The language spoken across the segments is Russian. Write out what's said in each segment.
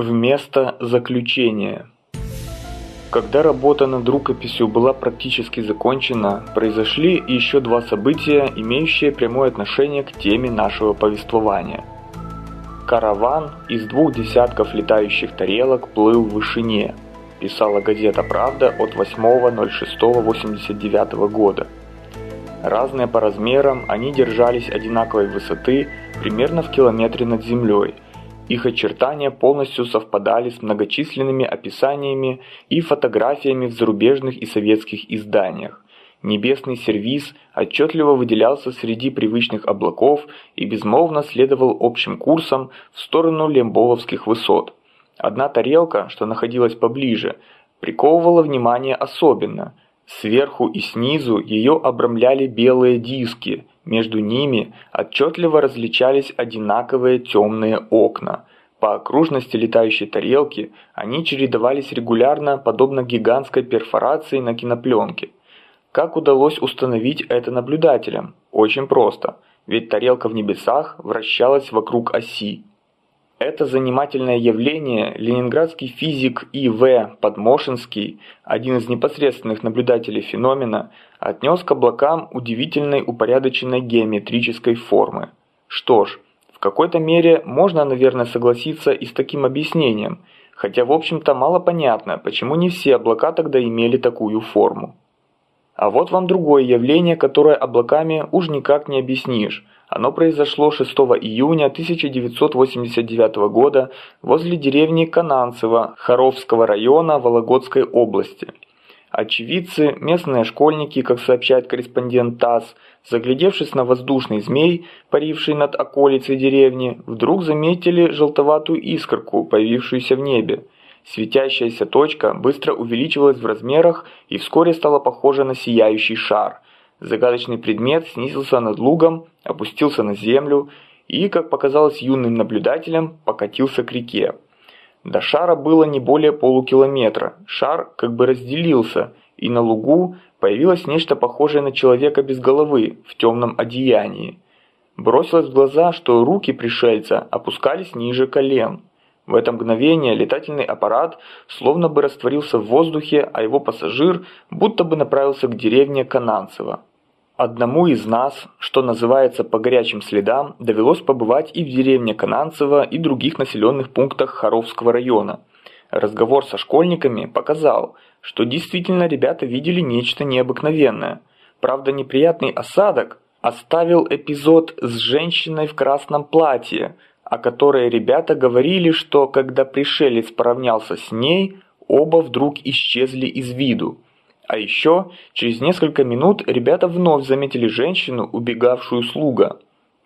Вместо заключения. Когда работа над рукописью была практически закончена, произошли еще два события, имеющие прямое отношение к теме нашего повествования. Караван из двух десятков летающих тарелок плыл в вышине, писала газета «Правда» от 8.06.89 года. Разные по размерам, они держались одинаковой высоты, примерно в километре над землей. Их очертания полностью совпадали с многочисленными описаниями и фотографиями в зарубежных и советских изданиях. Небесный сервиз отчетливо выделялся среди привычных облаков и безмолвно следовал общим курсом в сторону Лемболовских высот. Одна тарелка, что находилась поближе, приковывала внимание особенно – Сверху и снизу ее обрамляли белые диски, между ними отчетливо различались одинаковые темные окна. По окружности летающей тарелки они чередовались регулярно, подобно гигантской перфорации на кинопленке. Как удалось установить это наблюдателям? Очень просто, ведь тарелка в небесах вращалась вокруг оси. Это занимательное явление ленинградский физик И.В. Подмошинский, один из непосредственных наблюдателей феномена, отнес к облакам удивительной упорядоченной геометрической формы. Что ж, в какой-то мере можно, наверное, согласиться и с таким объяснением, хотя в общем-то мало понятно, почему не все облака тогда имели такую форму. А вот вам другое явление, которое облаками уж никак не объяснишь – оно произошло 6 июня 1989 года возле деревни Кананцево Харовского района Вологодской области. Очевидцы, местные школьники, как сообщает корреспондент ТАСС, заглядевшись на воздушный змей, паривший над околицей деревни, вдруг заметили желтоватую искорку, появившуюся в небе. Светящаяся точка быстро увеличивалась в размерах и вскоре стала похожа на сияющий шар – Загадочный предмет снизился над лугом, опустился на землю и, как показалось юным наблюдателям, покатился к реке. До шара было не более полукилометра. Шар как бы разделился, и на лугу появилось нечто похожее на человека без головы в темном одеянии. Бросилось в глаза, что руки пришельца опускались ниже колен. В это мгновение летательный аппарат словно бы растворился в воздухе, а его пассажир будто бы направился к деревне Кананцево. Одному из нас, что называется по горячим следам, довелось побывать и в деревне Кананцево, и других населенных пунктах Харовского района. Разговор со школьниками показал, что действительно ребята видели нечто необыкновенное. Правда, неприятный осадок оставил эпизод с женщиной в красном платье, о которой ребята говорили, что когда пришелец поравнялся с ней, оба вдруг исчезли из виду. А еще, через несколько минут ребята вновь заметили женщину, убегавшую слуга.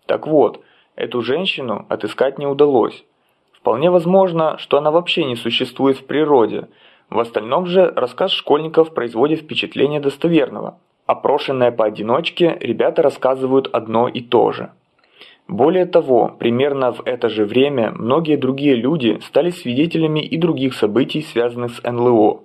Так вот, эту женщину отыскать не удалось. Вполне возможно, что она вообще не существует в природе. В остальном же рассказ школьников производит впечатление достоверного. Опрошенные поодиночке, ребята рассказывают одно и то же. Более того, примерно в это же время многие другие люди стали свидетелями и других событий, связанных с НЛО.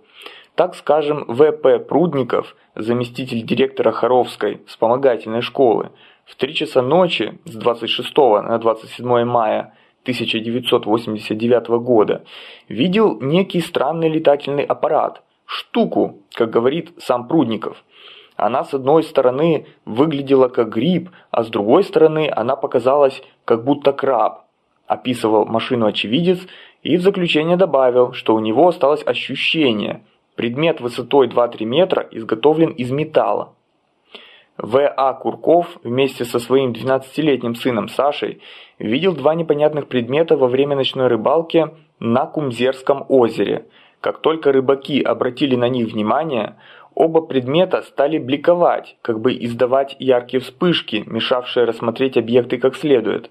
Так скажем, В.П. Прудников, заместитель директора Харовской вспомогательной школы, в 3 часа ночи с 26 на 27 мая 1989 года видел некий странный летательный аппарат, штуку, как говорит сам Прудников. Она с одной стороны выглядела как гриб, а с другой стороны она показалась как будто краб. Описывал машину очевидец и в заключение добавил, что у него осталось ощущение – Предмет высотой 2-3 метра изготовлен из металла. В.А. Курков вместе со своим 12-летним сыном Сашей видел два непонятных предмета во время ночной рыбалки на Кумзерском озере. Как только рыбаки обратили на них внимание, оба предмета стали бликовать, как бы издавать яркие вспышки, мешавшие рассмотреть объекты как следует.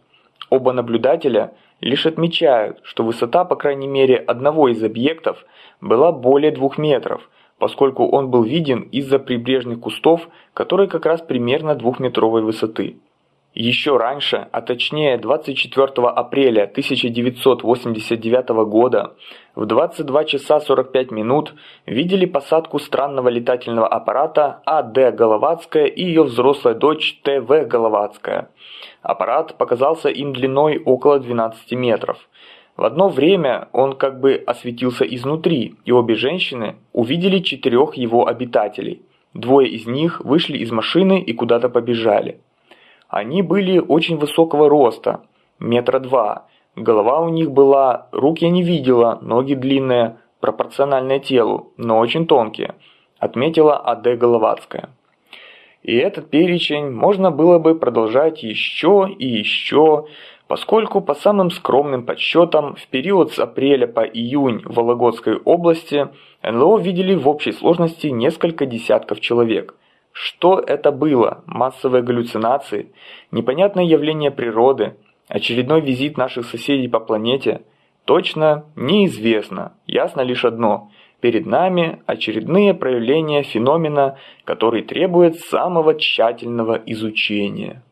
Оба наблюдателя лишь отмечают, что высота, по крайней мере, одного из объектов была более двух метров, поскольку он был виден из-за прибрежных кустов, которые как раз примерно двухметровой высоты. Еще раньше, а точнее 24 апреля 1989 года в 22 часа 45 минут видели посадку странного летательного аппарата А.Д. Головацкая и ее взрослая дочь Т.В. Головацкая. Аппарат показался им длиной около 12 метров. В одно время он как бы осветился изнутри, и обе женщины увидели четырех его обитателей. Двое из них вышли из машины и куда-то побежали. Они были очень высокого роста, метра два. Голова у них была, рук я не видела, ноги длинные, пропорциональные телу, но очень тонкие, отметила А.Д. Головацкая. И этот перечень можно было бы продолжать еще и еще, поскольку по самым скромным подсчетам в период с апреля по июнь в Вологодской области НЛО видели в общей сложности несколько десятков человек. Что это было? Массовые галлюцинации? Непонятное явление природы? Очередной визит наших соседей по планете? Точно неизвестно. Ясно лишь одно. Перед нами очередные проявления феномена, который требует самого тщательного изучения.